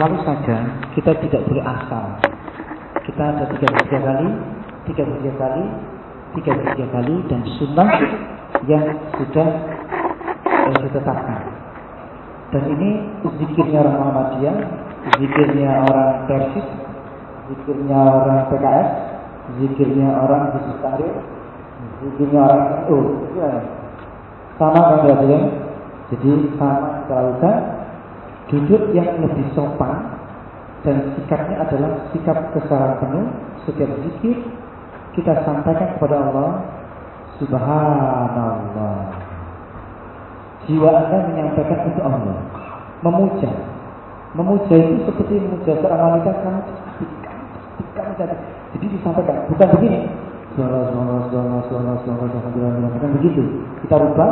selalu saja kita tidak boleh asal. Kita ada tiga tiga kali, tiga tiga kali, tiga tiga kali dan sunnah yang sudah yang ditetapkan. Dan ini zikirnya orang Muhammadiyah, zikirnya orang Persis, zikirnya orang PKS, zikirnya orang Tahrir, zikirnya orang NU. Sama kan ya? Jadi sama lakukan duduk yang lebih sopan dan sikapnya adalah sikap kesalahan penuh setiap zikir kita sampaikan kepada Allah Subhanallah jiwa anda menyampaikan untuk Allah memuja memuja itu seperti memuja seorang wanita kamu jadi disampaikan bukan begini bukan begitu kita rubah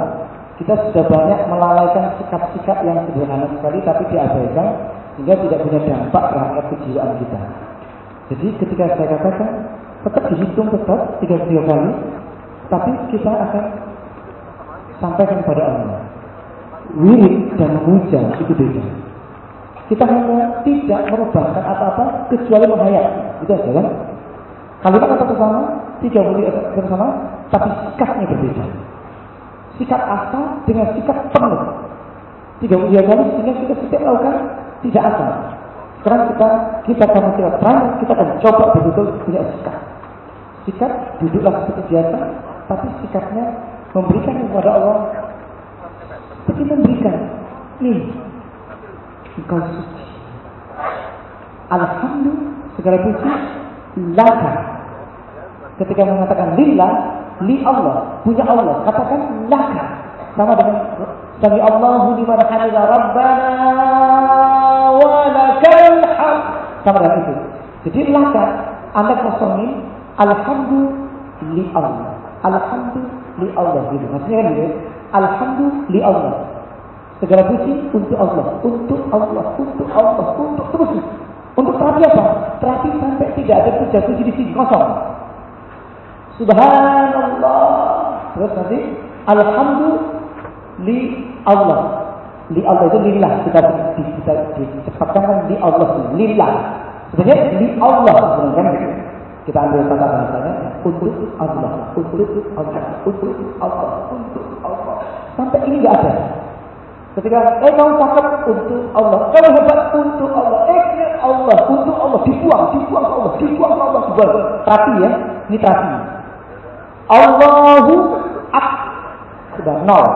kita sudah banyak melalaikan sikap-sikap yang sederhana sekali tapi diabaikan sehingga tidak punya dampak terhadap kejiwaan kita. Jadi ketika saya katakan tetap dihitung tetap tiga tiga kali, tapi kita akan sampaikan kepada Allah. Wirid dan memuja itu beda. Kita hanya tidak merubahkan apa-apa kecuali menghayat. Itu aja kan? Kalimat atau bersama, tiga kali bersama, tapi sikapnya berbeda sikap asal dengan sikap penuh. Tiga ujian sehingga kita setiap melakukan tidak asal. Sekarang kita kita akan kita terang, kita akan coba betul-betul punya sikap. Sikap duduklah seperti biasa, tapi sikapnya memberikan kepada Allah seperti memberikan. Nih, engkau suci. Alhamdulillah segala puji laka. Ketika mengatakan lillah, li Allah, punya Allah. Katakan laka. Sama dengan Sami Allahu liman hamida Rabbana wa lakal hamd. Sama dengan itu. Jadi laka Anda kosongin alhamdulillah. Alhamdulillah gitu. Maksudnya kan gitu. Alhamdulillah. Segala puji untuk Allah, untuk Allah, untuk Allah, untuk terus. Untuk terapi apa? Terapi sampai tidak ada puja-puji di sini kosong. Subhanallah. Terus nanti Alhamdulillah Allah. Li Allah itu lillah. Kita kita dicepatkan kan li Allah. Lillah. Sebenarnya li Allah sebenarnya Kita ambil kata bahasanya untuk Allah, untuk Allah, untuk Allah, untuk Allah. Sampai ini enggak ada. Ketika eh kamu cakap untuk Allah, kamu hebat untuk Allah, eh Allah, untuk Allah, dibuang, dibuang Allah, dibuang Allah, dibuang. Terapi ya, ini terapi. Allahu Akbar. Sudah nol.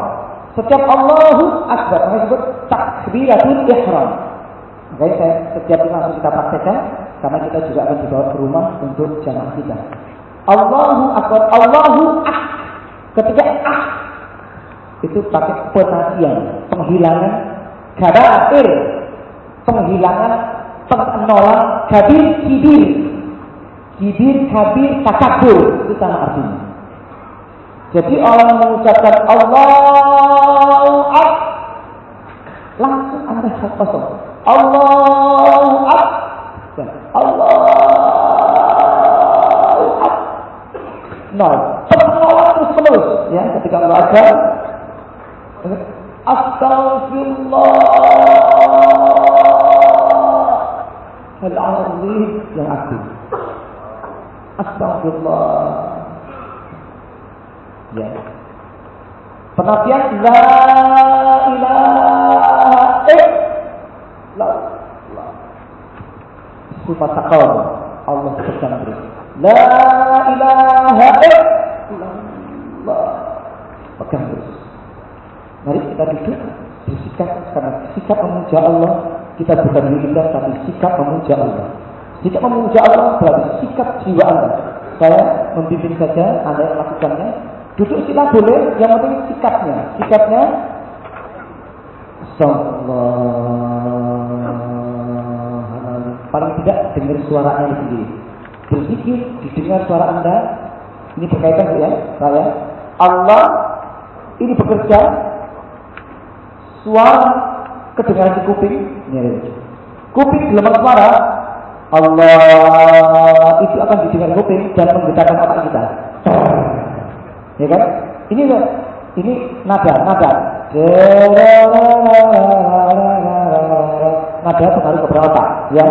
Setiap Allahu Akbar. Maka disebut takbiratul ihram. Makanya saya setiap langsung kita praktekkan. Karena kita juga akan dibawa ke rumah untuk jamaah kita. Allahu Akbar. Allahu Akbar. Ketika ah itu pakai penasian, penghilangan gabair, penghilangan penolan kabir kibir, kibir kabir takabur itu sama artinya. Jadi orang mengucapkan Allahu Akbar langsung Anda kosong. Allahu Akbar. Allahu Akbar. Nol. Tertawa terus ya ketika ada Astagfirullah Al-Azim yang aku Astagfirullah Ya. Penafian la ilaha illallah. Sifat takal Allah pegang terus. La ilaha illallah. Pegang terus. Mari kita duduk bersikap karena sikap memuja Allah kita bukan lidah tapi sikap memuja Allah. Sikap memuja Allah berarti sikap jiwa Anda. Saya membimbing saja Anda yang melakukannya Duduk sila boleh, yang penting sikapnya. Sikapnya Paling tidak dengar suaranya sendiri. Berzikir, didengar suara Anda. Ini berkaitan ya, saya. Allah ini bekerja suara kedengaran di kuping. Ini kuping gelombang suara Allah itu akan didengar kuping dan menggetarkan otak kita. Ya kan? Ini ini nada, nada. nada pengaruh kepada otak, ya.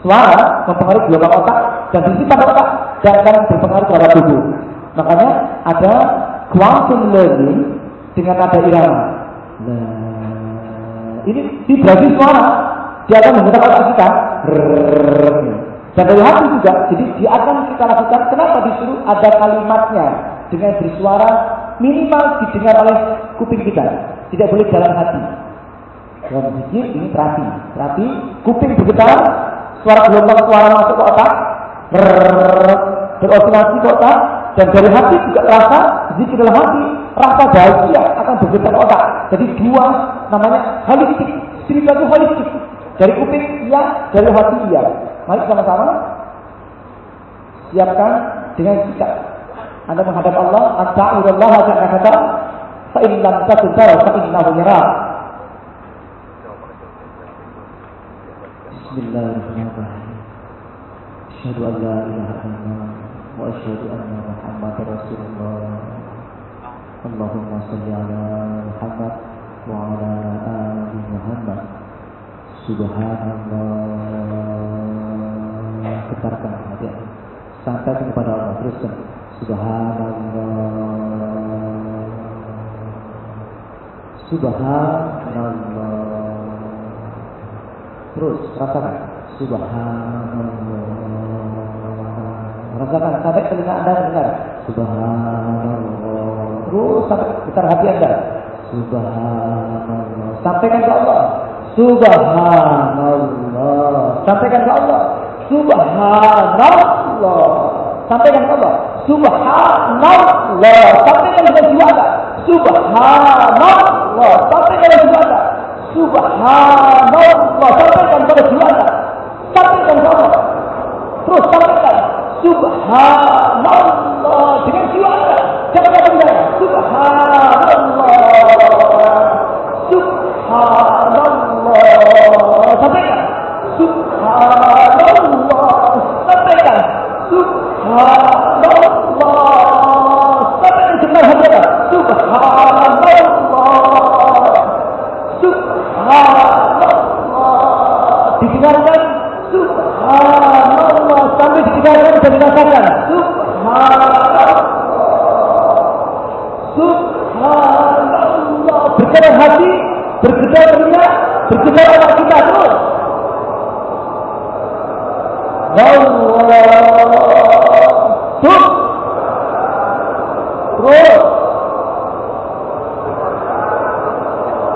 Suara mempengaruhi gelombang otak dan sisi pada otak dan akan berpengaruh terhadap tubuh. Makanya ada quantum learning dengan nada irama. Nah, ini vibrasi suara dia akan menggunakan otak kita. Dan dari hati juga, jadi dia akan kita lakukan. Kenapa disuruh ada kalimatnya dengan bersuara minimal didengar oleh kuping kita. Tidak boleh jalan hati. Dalam zikir ini terapi. Terapi kuping bergetar, suara gelombang suara masuk ke otak, berosinasi ke otak, dan dari hati juga terasa zikir dalam hati rasa bahagia akan bergetar otak. Jadi dua namanya holistik, spiritual itu holistik. Dari kuping iya, dari hati iya. Mari sama-sama siapkan dengan sikap. Anda menghadap Allah, anta'udallah kata kata, fa'in lam takun tara fa'innahu yara. Bismillahirrahmanirrahim. Asyhadu an la ilaha illallah wa asyhadu anna Muhammadar Rasulullah. Allahumma salli ala Muhammad wa ala ali Muhammad. Subhanallah. Getarkan hati sampai kepada Allah teruskan. Subhanallah. Subhanallah. Terus rasakan. Subhanallah. Rasakan sampai telinga Anda dengar. Subhanallah. Terus sampai getar hati Anda. Subhanallah. Sampaikan ke Allah. Subhanallah. Sampaikan ke Allah. Subhanallah. Sampaikan ke Allah. Subhanallah. Sampaikan dengan jiwa Anda. Subhanallah. Sampaikan dengan jiwa Anda. Subhanallah. Sampaikan pada jiwa Anda. Sampaikan ke Allah. Terus sampaikan. Subhanallah. Dengan jiwa Anda. Jangan Bergerak hati, bergetar telinga, bergetar kita terus. Allah. Terus. Terus.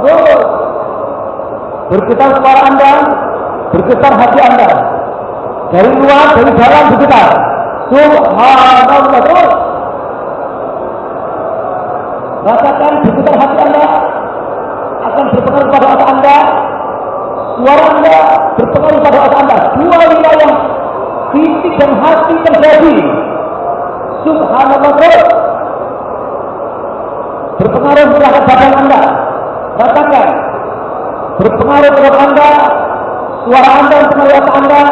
Terus. Bergetar suara Anda, bergetar hati Anda. Dari luar, dari dalam bergetar. Subhanallah terus. Rasakan bergetar hati Anda akan berpengaruh pada otak Anda. Suara Anda berpengaruh pada otak Anda. Dua wilayah fisik dan hati terjadi. Subhanallah terus. Berpengaruh terhadap badan Anda. Rasakan. Berpengaruh terhadap Anda. Suara Anda mempengaruhi Anda.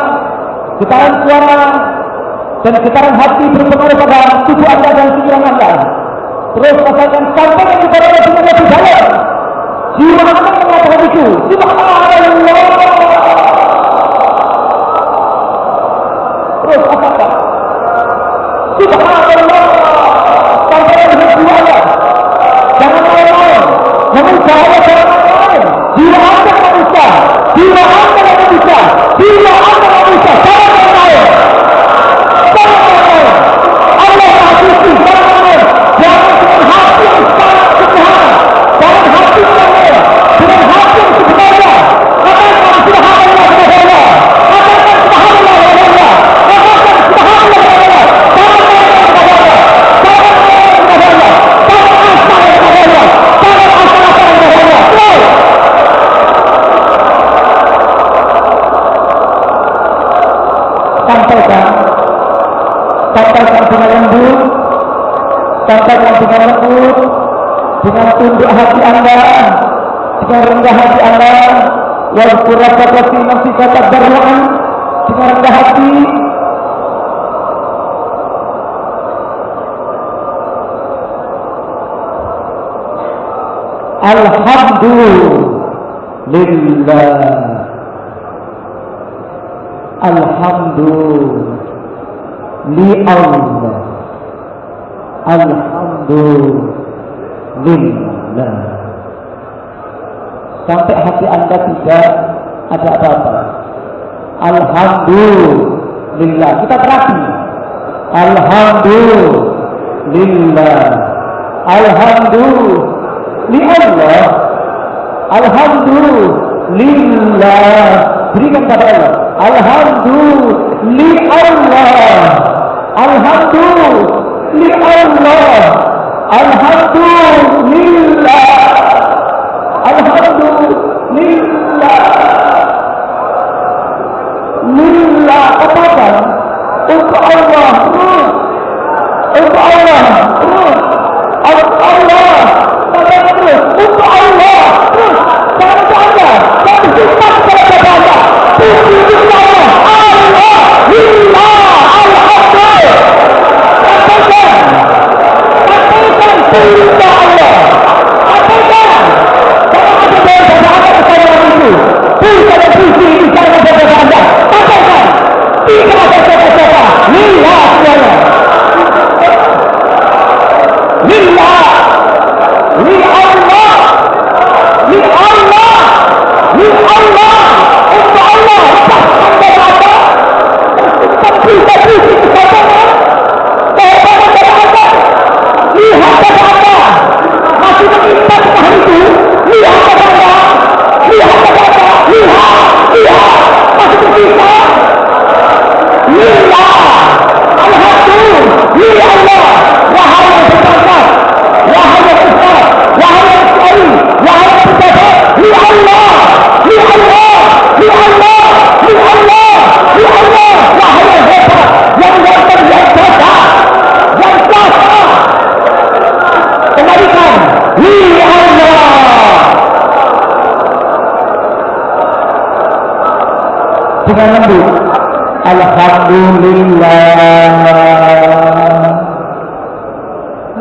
Getaran suara dan getaran hati berpengaruh pada tubuh Anda dan pikiran Anda. Terus rasakan sampai kepada Allah dengan lebih dalam. Jiwa Anda mengatakan itu. Subhanallah. Terus rasakan. Subhanallah. Sampai dengan jiwa Anda. Jangan main-main. Jangan cahaya jangan main-main. Jiwa Anda tidak bisa. Jiwa Anda tidak bisa. Jangan main-main. Jangan main-main. Allah Maha Suci. Jangan main-main. Jangan dengan hati yang sangat sederhana. Jangan hati yang lain. Dengan hati yang sebenarnya. Katakan subhanallah kepada Allah. Katakan subhanallah kepada Allah. Katakan subhanallah kepada Allah. Jangan main-main kepada Allah. Jangan main-main kepada Allah. Jangan asal kepada Allah. Jangan asal-asal kepada Allah. Terus. Sampaikan. Sampaikan dengan lembut. Sampaikan dengan lembut. Dengan tunduk hati Anda. Dengan hati. Walaupun rasa pasti masih kata berdoa. Dengan rendah hati. Alhamdulillah Alhamdulillah. Alhamdulillah. Sampai hati anda tidak ada apa-apa. Alhamdulillah. Kita terapi. Alhamdulillah. Alhamdulillah. Alhamdulillah. Berikan pada Allah. Alhamdulillah. Alhamdulillah.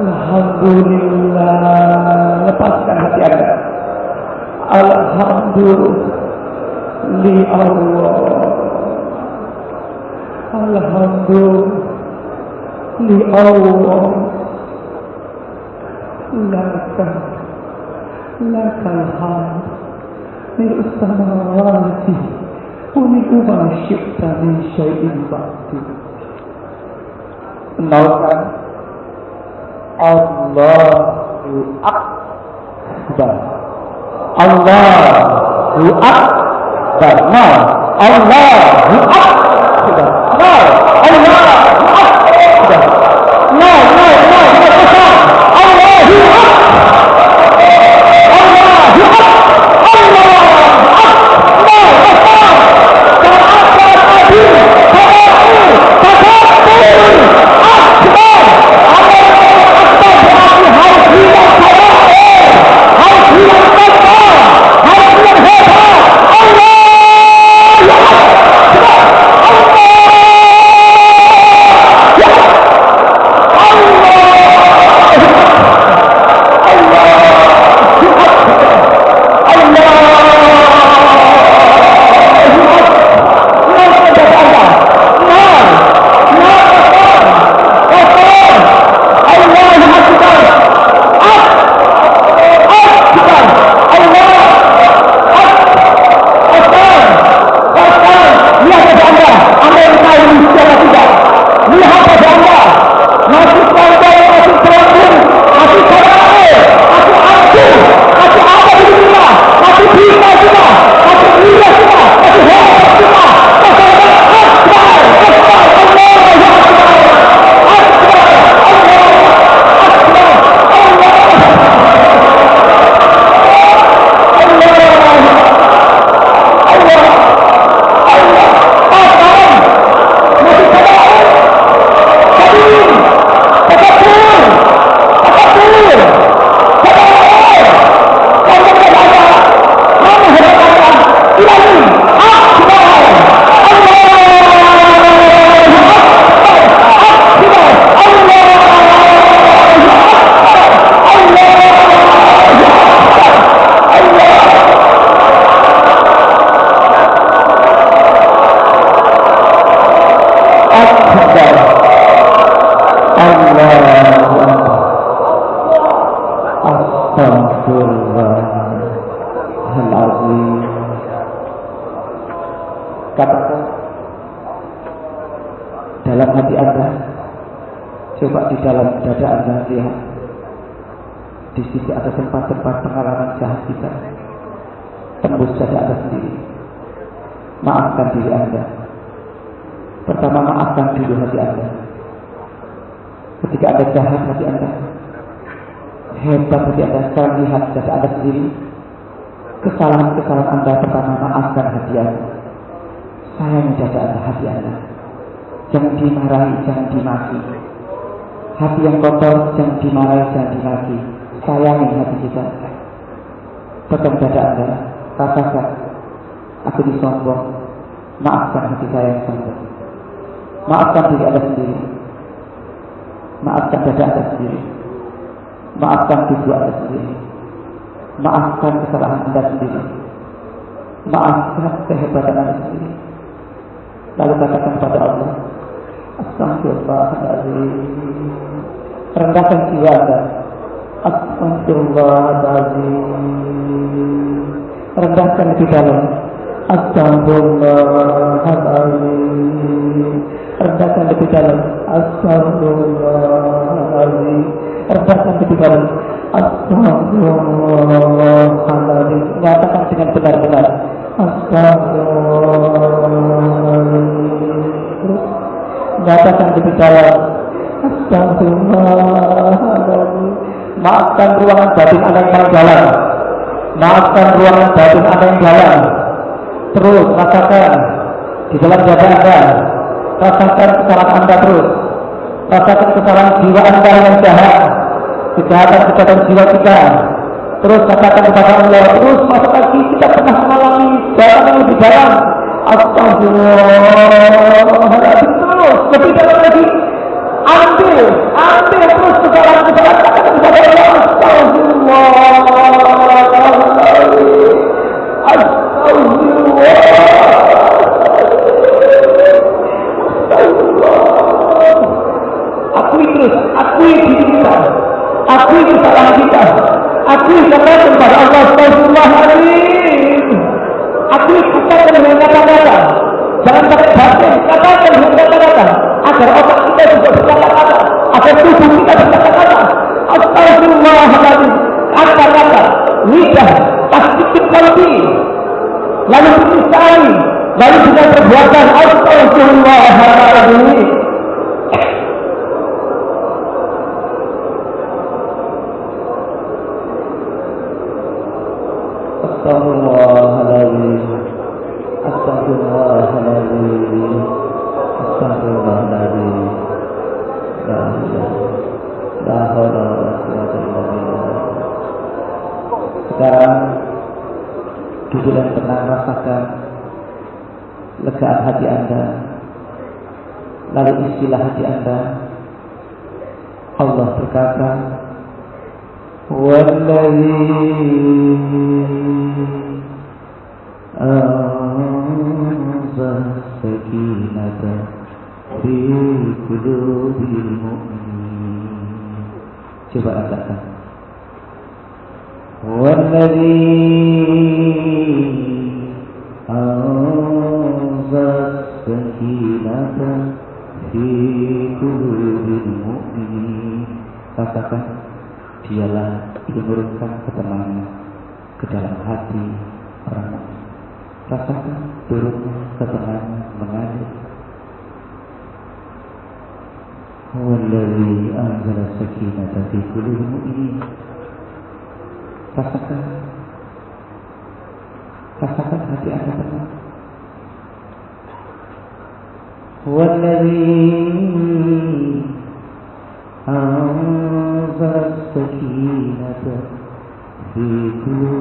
Alhamdulillah. Lepaskan hati anda. Alhamdulillah. Alhamdulillah. Laka Laka. Alhamd Milik Uniku ma syi'ta min syai'in bakti Allahu Akbar. Allahu Akbar. No Allahu Akbar. No Allahu Akbar. No no no no kosong Allahu Akbar ada tempat-tempat pengalaman jahat kita. Tembus dada Anda sendiri. Maafkan diri Anda. Pertama maafkan dulu hati Anda. Ketika Anda jahat hati Anda. Hebat hati Anda. Sekarang lihat dada Anda sendiri. Kesalahan-kesalahan Anda pertama maafkan hati Anda. Sayang dada Anda, hati Anda. Jangan dimarahi, jangan dimaki. Hati yang kotor, jangan dimarahi, jangan dimaki. Sayangi hati kita. Pegang dada Anda, katakan, aku disombong. Maafkan hati saya yang sombong. Maafkan diri Anda sendiri. Maafkan dada Anda sendiri. Maafkan tubuh Anda sendiri. Maafkan kesalahan Anda sendiri. Maafkan kehebatan Anda sendiri. Lalu katakan kepada Allah, Astagfirullahaladzim. Rendahkan jiwa Anda. Astagfirullahaladzim. Rendahkan di dalam. Astagfirullahaladzim. Rendahkan lebih dalam. Astagfirullahaladzim. Rendahkan lebih dalam. Astagfirullahaladzim. Nyatakan dengan benar-benar. Astagfirullahaladzim. Nyatakan lebih dalam. Astagfirullahaladzim. Maafkan ruangan batin Anda yang dalam. Maafkan ruangan batin Anda yang dalam. Terus rasakan di dalam dada Anda. Rasakan kesalahan Anda terus. Rasakan kesalahan jiwa Anda yang jahat. Kejahatan-kejahatan jiwa kita. Terus katakan kepada Allah. Terus masuk lagi kita pernah mengalami jalan yang lebih dalam. Astagfirullahaladzim terus lebih dalam lagi. Ambil, ambil terus kesalahan-kesalahan akui kesalahan kita, akui katakan kepada Allah. Akui katakan dengan Allah berkata, والذي أنزل السكينة في قلوب المؤمنين coba katakan والذي أنزل السكينة في قلوب المؤمنين katakan dialah menurunkan ketenangan ke dalam hati orang mukmin. Rasakan turunnya ketenangan mengalir. Wallahi anzala sakinata fi qulubil mu'minin. Rasakan Rasakan hati Anda tenang. Wallahi Mm-hmm.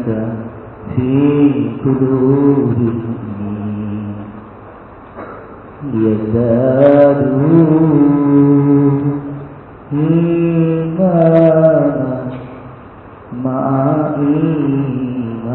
السكينة في قلوب المؤمنين ليزدادوا إيمانا مع إيمانهم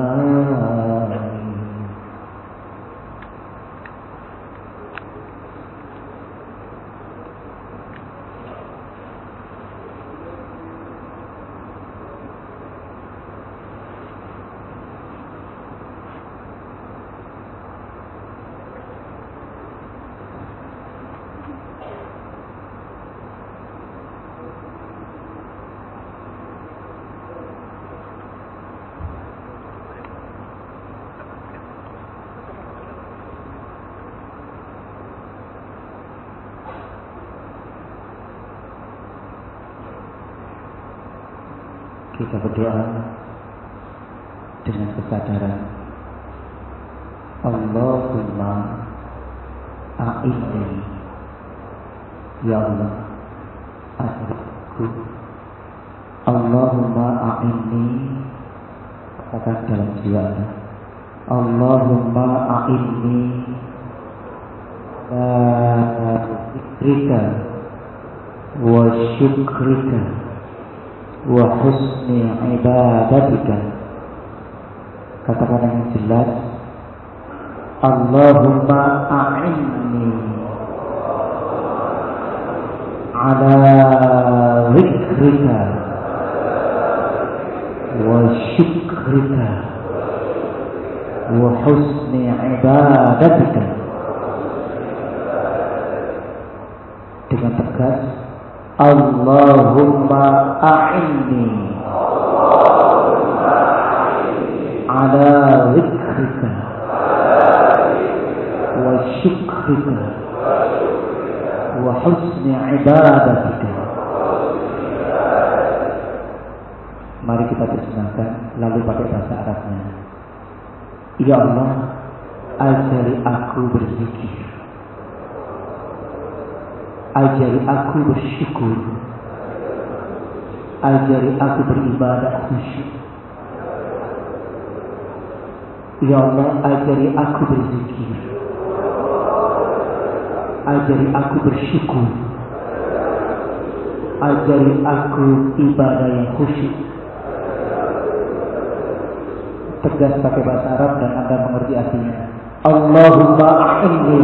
kita berdoa dengan kesadaran. Allahumma a'inni ya Allah aku Allahumma a'inni katakan dalam jiwa. Allahumma a'inni la zikrika wa syukrika wa husni ibadatika. Katakan dengan jelas Allahumma a'inni ala zikrika wa syukrika wa husni ibadatika. Dengan tegas Allahumma a'inni ala zikrika wa syukrika wa husni ibadatika. Mari kita terjemahkan lalu pakai bahasa Arabnya. Ya Allah ajari aku berzikir Ajari aku bersyukur. Ajari aku beribadah khusyuk. Ya Allah ajari aku berzikir. Ajari aku bersyukur. Ajari aku ibadah yang khusyuk. Tegas pakai bahasa Arab dan Anda mengerti artinya. Allahumma a'inni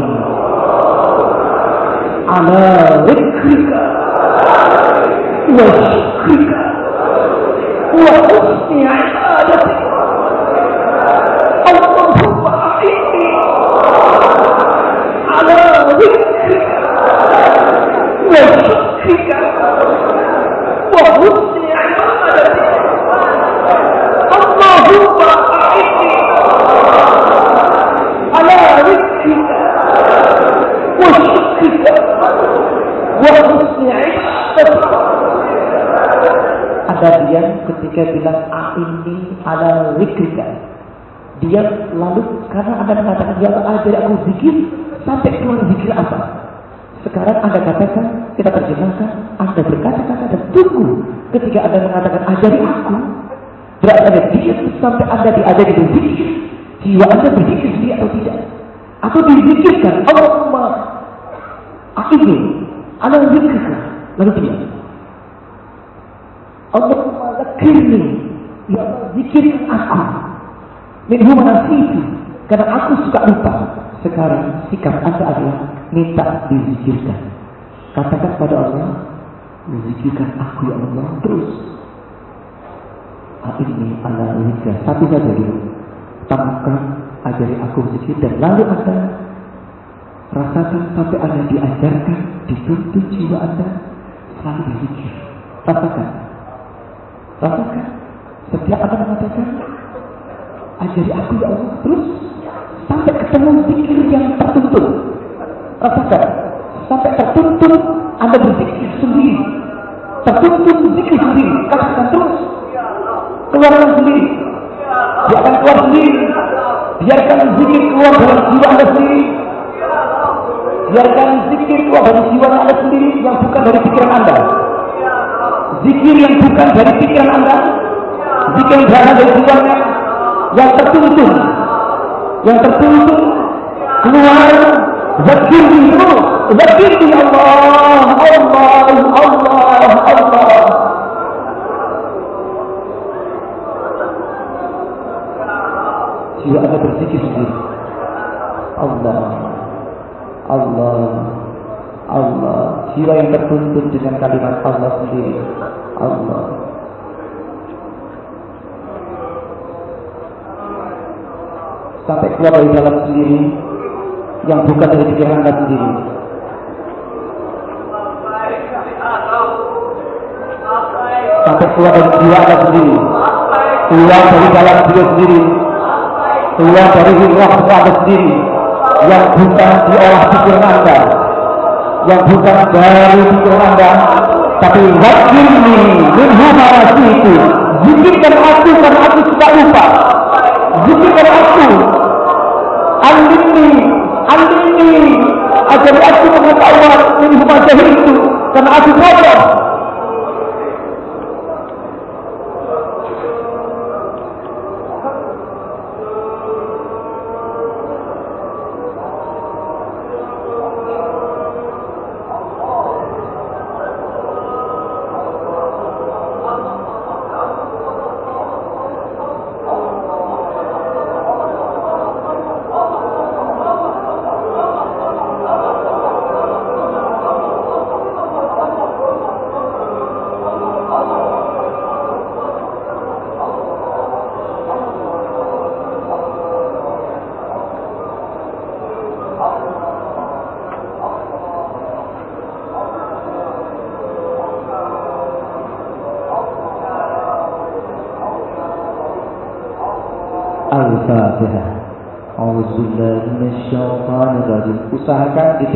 على ذكرك وشكرك وحسن Mengatakan ya Allah ajari aku zikir sampai keluar zikir apa? Sekarang anda katakan kita terjemahkan anda berkata-kata dan tunggu ketika anda mengatakan ajari aku. Berarti ada dia sampai anda diajari berzikir jiwa anda berzikir sendiri atau tidak? Atau dizikirkan Allahumma ini ala zikrika lalu dia Allahumma zakirni ya Allah zikirkan aku. Minhu manasitu karena aku suka lupa sekarang sikap anda adalah minta dizikirkan. Katakan pada Allah zikirkan aku ya Allah terus. Ini ala zikra satu saja dulu tambahkan ajari aku zikir dan lalu anda rasakan sampai anda diajarkan dituntut jiwa anda selalu berzikir. Rasakan. Rasakan. Setiap anda mengatakan ajari aku ya Allah terus sampai ketemu zikir yang tertuntut rasakan sampai tertuntut anda berzikir sendiri tertuntut zikir sendiri katakan terus keluarkan sendiri biarkan keluar sendiri biarkan zikir keluar dari jiwa anda sendiri biarkan zikir keluar dari jiwa anda sendiri yang bukan dari pikiran anda Zikir yang bukan dari pikiran Anda. Zikir yang berasal dari jiwanya. Yang tertuntun. Yang tertuntun. Keluar. Zakir terus. Zakir Allah. Allah. Allah. Allah. Jiwa Anda berzikir sendiri. Allah. Allah. Allah. Jiwa yang tertuntun dengan kalimat Allah sendiri. Allah. Sampai keluar dari dalam sendiri yang bukan dari pikiran Anda sendiri. Sampai keluar dari jiwa Anda sendiri. Keluar dari dalam diri sendiri. Keluar dari hirah Anda sendiri. Yang bukan diolah pikiran Anda. Yang bukan dari pikiran Anda. Tapi wakilni minhu itu. Zikirkan aku karena aku suka lupa. Zikirkan aku. Andini, andini. Ajar aku pengetahuan minhu itu. Karena aku bodoh.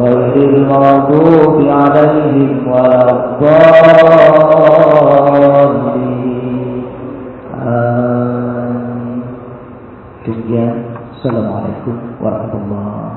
غير المغضوب عليهم ولا الضالين آمين Demikian Assalamualaikum warahmatullahi wabarakatuh